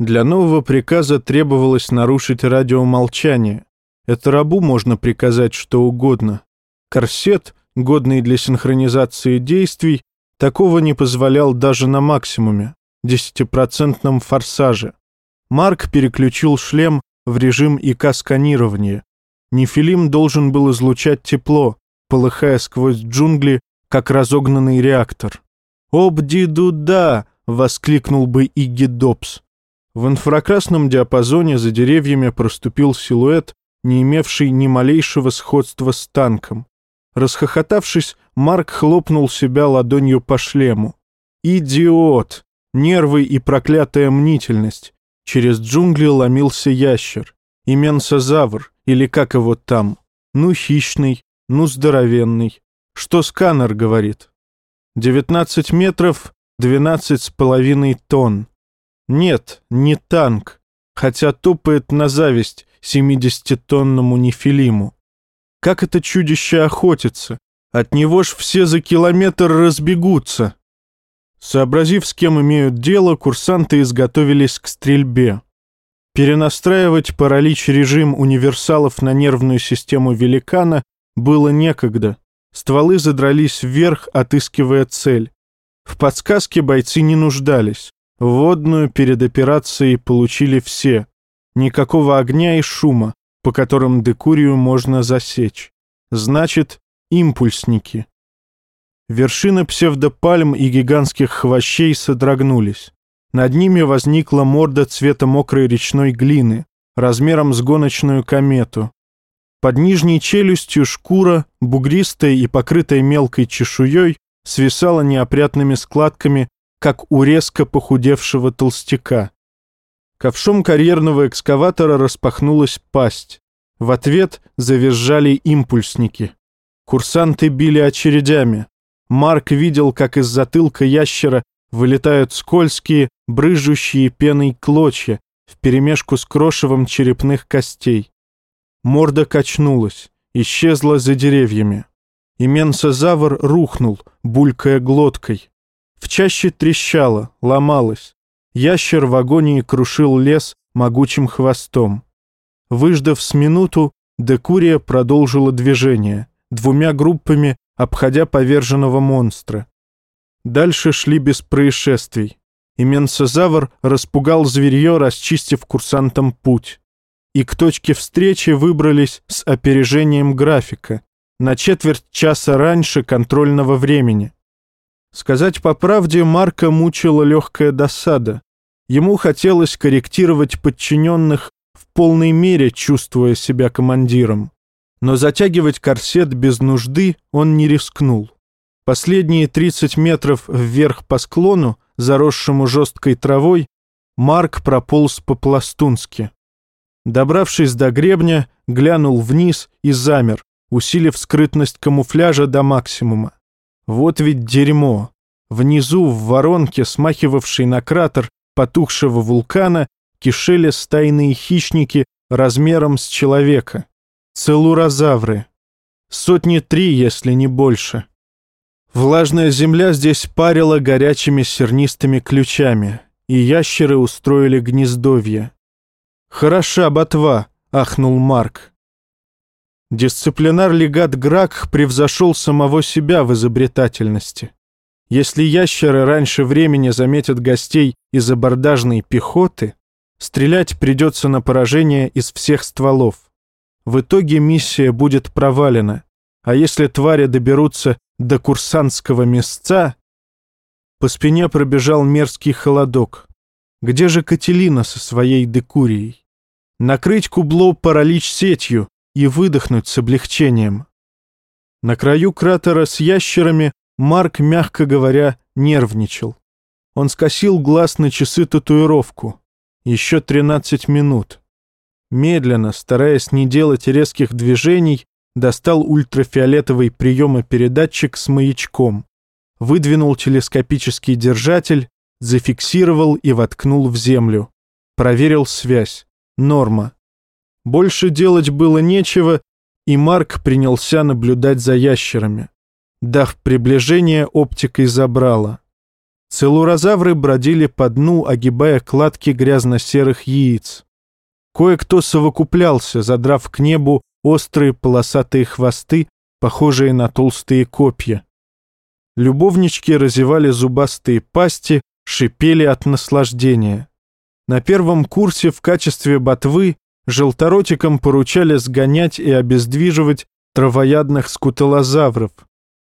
Для нового приказа требовалось нарушить радиомолчание. Это рабу можно приказать что угодно. Корсет, годный для синхронизации действий, такого не позволял даже на максимуме, десятипроцентном форсаже. Марк переключил шлем в режим ИК-сканирования. Нефилим должен был излучать тепло, полыхая сквозь джунгли, как разогнанный реактор. «Обди-дуда!» — воскликнул бы Игги Добс. В инфракрасном диапазоне за деревьями проступил силуэт, не имевший ни малейшего сходства с танком. Расхохотавшись, Марк хлопнул себя ладонью по шлему. «Идиот! Нервы и проклятая мнительность!» Через джунгли ломился ящер. Именсозавр, или как его там. Ну, хищный, ну, здоровенный. Что сканер говорит? 19 метров, 12 с половиной тонн. Нет, не танк, хотя топает на зависть 70-тонному нефилиму. Как это чудище охотится? От него ж все за километр разбегутся. Сообразив, с кем имеют дело, курсанты изготовились к стрельбе. Перенастраивать паралич-режим универсалов на нервную систему великана было некогда. Стволы задрались вверх, отыскивая цель. В подсказке бойцы не нуждались. Водную перед операцией получили все. Никакого огня и шума, по которым декурию можно засечь. Значит, импульсники. Вершины псевдопальм и гигантских хвощей содрогнулись. Над ними возникла морда цвета мокрой речной глины, размером с гоночную комету. Под нижней челюстью шкура, бугристая и покрытая мелкой чешуей, свисала неопрятными складками, как у резко похудевшего толстяка. Ковшом карьерного экскаватора распахнулась пасть. В ответ завизжали импульсники. Курсанты били очередями. Марк видел, как из затылка ящера вылетают скользкие, брыжущие пеной клочья вперемешку с крошевом черепных костей. Морда качнулась, исчезла за деревьями. Именсозавр рухнул, булькая глоткой. В чаще трещало, ломалось. Ящер в агонии крушил лес могучим хвостом. Выждав с минуту, Декурия продолжила движение, двумя группами обходя поверженного монстра. Дальше шли без происшествий. И Менсозавр распугал зверье, расчистив курсантам путь. И к точке встречи выбрались с опережением графика, на четверть часа раньше контрольного времени. Сказать по правде, Марка мучила легкая досада. Ему хотелось корректировать подчиненных в полной мере, чувствуя себя командиром но затягивать корсет без нужды он не рискнул. Последние 30 метров вверх по склону, заросшему жесткой травой, Марк прополз по-пластунски. Добравшись до гребня, глянул вниз и замер, усилив скрытность камуфляжа до максимума. Вот ведь дерьмо. Внизу, в воронке, смахивавшей на кратер потухшего вулкана, кишели стайные хищники размером с человека. Целурозавры. Сотни три, если не больше. Влажная земля здесь парила горячими сернистыми ключами, и ящеры устроили гнездовье. «Хороша ботва», — ахнул Марк. Дисциплинар-легат Грак превзошел самого себя в изобретательности. Если ящеры раньше времени заметят гостей из абордажной пехоты, стрелять придется на поражение из всех стволов. В итоге миссия будет провалена. А если твари доберутся до курсантского места... По спине пробежал мерзкий холодок. Где же Кателина со своей декурией? Накрыть кубло паралич сетью и выдохнуть с облегчением. На краю кратера с ящерами Марк, мягко говоря, нервничал. Он скосил глаз на часы татуировку. Еще 13 минут. Медленно, стараясь не делать резких движений, достал ультрафиолетовый приемопередатчик с маячком, выдвинул телескопический держатель, зафиксировал и воткнул в землю. Проверил связь. Норма. Больше делать было нечего, и Марк принялся наблюдать за ящерами. Дав приближение, оптикой забрала. Целурозавры бродили по дну, огибая кладки грязно-серых яиц. Кое-кто совокуплялся, задрав к небу острые полосатые хвосты, похожие на толстые копья. Любовнички разевали зубастые пасти, шипели от наслаждения. На первом курсе в качестве ботвы желторотикам поручали сгонять и обездвиживать травоядных скуталозавров.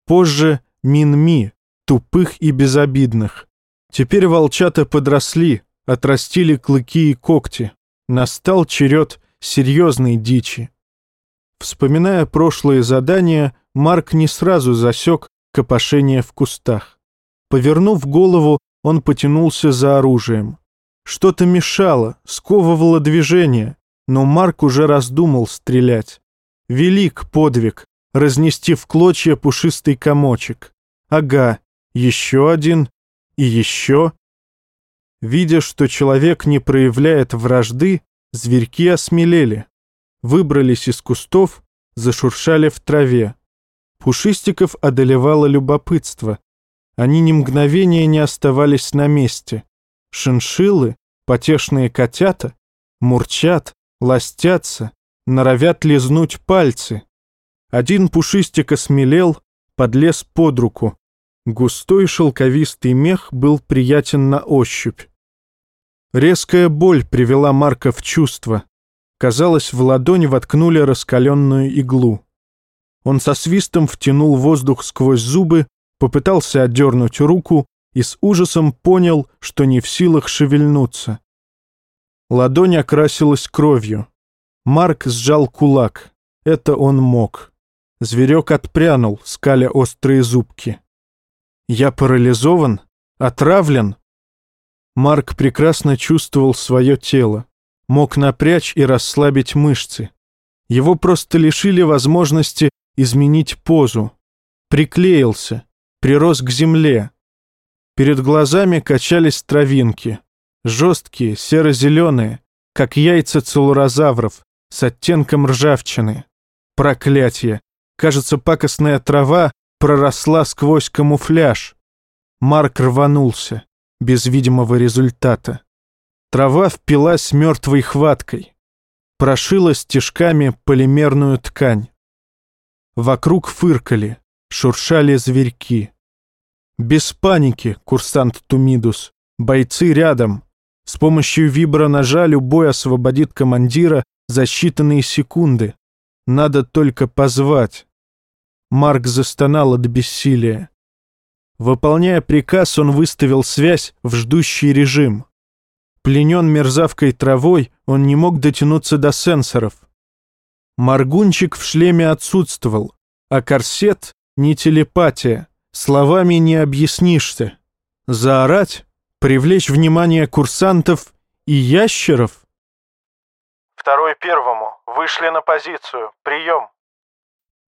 Позже — минми, тупых и безобидных. Теперь волчата подросли, отрастили клыки и когти. Настал черед серьезной дичи. Вспоминая прошлые задания, Марк не сразу засек копошение в кустах. Повернув голову, он потянулся за оружием. Что-то мешало, сковывало движение, но Марк уже раздумал стрелять. Велик подвиг — разнести в клочья пушистый комочек. Ага, еще один и еще. Видя, что человек не проявляет вражды, зверьки осмелели. Выбрались из кустов, зашуршали в траве. Пушистиков одолевало любопытство. Они ни мгновения не оставались на месте. Шиншиллы, потешные котята, мурчат, ластятся, норовят лизнуть пальцы. Один пушистик осмелел, подлез под руку. Густой шелковистый мех был приятен на ощупь. Резкая боль привела Марка в чувство. Казалось, в ладонь воткнули раскаленную иглу. Он со свистом втянул воздух сквозь зубы, попытался отдернуть руку и с ужасом понял, что не в силах шевельнуться. Ладонь окрасилась кровью. Марк сжал кулак. Это он мог. Зверек отпрянул, скаля острые зубки. «Я парализован? Отравлен?» Марк прекрасно чувствовал свое тело. Мог напрячь и расслабить мышцы. Его просто лишили возможности изменить позу. Приклеился, прирос к земле. Перед глазами качались травинки. Жесткие, серо-зеленые, как яйца целурозавров, с оттенком ржавчины. Проклятие! Кажется, пакостная трава проросла сквозь камуфляж. Марк рванулся, без видимого результата. Трава впилась мертвой хваткой. Прошила стежками полимерную ткань. Вокруг фыркали, шуршали зверьки. Без паники, курсант Тумидус. Бойцы рядом. С помощью виброножа любой освободит командира за считанные секунды. Надо только позвать. Марк застонал от бессилия. Выполняя приказ, он выставил связь в ждущий режим. Пленен мерзавкой травой, он не мог дотянуться до сенсоров. Маргунчик в шлеме отсутствовал, а корсет — не телепатия. Словами не объяснишься. Заорать, привлечь внимание курсантов и ящеров? Второй первому. Вышли на позицию. Прием.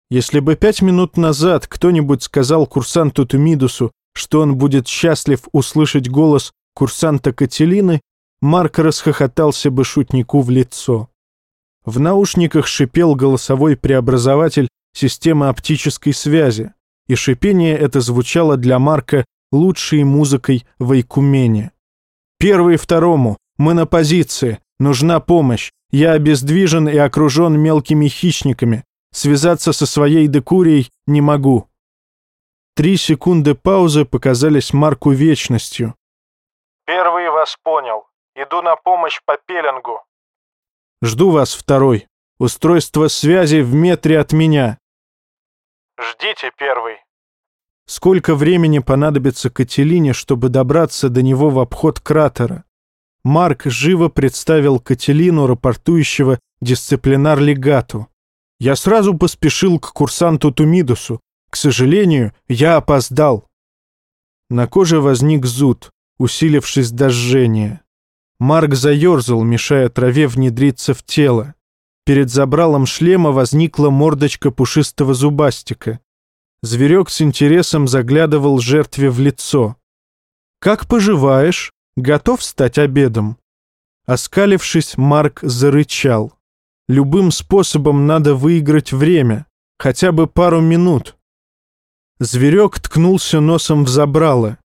Если бы пять минут назад кто-нибудь сказал курсанту Тумидусу, что он будет счастлив услышать голос курсанта Кателины, Марк расхохотался бы шутнику в лицо. В наушниках шипел голосовой преобразователь системы оптической связи и шипение это звучало для Марка лучшей музыкой в Айкумене. «Первый второму! Мы на позиции! Нужна помощь! Я обездвижен и окружен мелкими хищниками! Связаться со своей декурией не могу!» Три секунды паузы показались Марку вечностью. «Первый вас понял. Иду на помощь по пеленгу». «Жду вас, второй. Устройство связи в метре от меня. Ждите первый. Сколько времени понадобится Кателине, чтобы добраться до него в обход кратера? Марк живо представил Кателину, рапортующего дисциплинар-легату. Я сразу поспешил к курсанту Тумидусу. К сожалению, я опоздал. На коже возник зуд, усилившись до жжения. Марк заерзал, мешая траве внедриться в тело. Перед забралом шлема возникла мордочка пушистого зубастика. Зверек с интересом заглядывал жертве в лицо. «Как поживаешь? Готов стать обедом?» Оскалившись, Марк зарычал. «Любым способом надо выиграть время, хотя бы пару минут». Зверек ткнулся носом в забрало.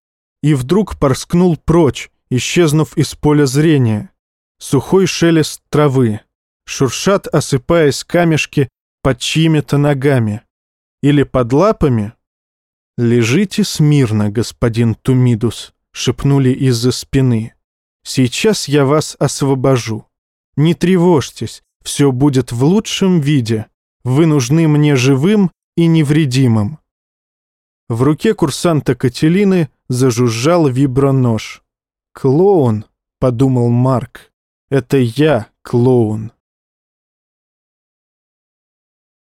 и вдруг порскнул прочь, исчезнув из поля зрения. Сухой шелест травы. Шуршат, осыпаясь камешки под чьими-то ногами. Или под лапами? «Лежите смирно, господин Тумидус», — шепнули из-за спины. «Сейчас я вас освобожу. Не тревожьтесь, все будет в лучшем виде. Вы нужны мне живым и невредимым». В руке курсанта Кателины зажужжал вибронож. «Клоун», — подумал Марк, — «это я, клоун».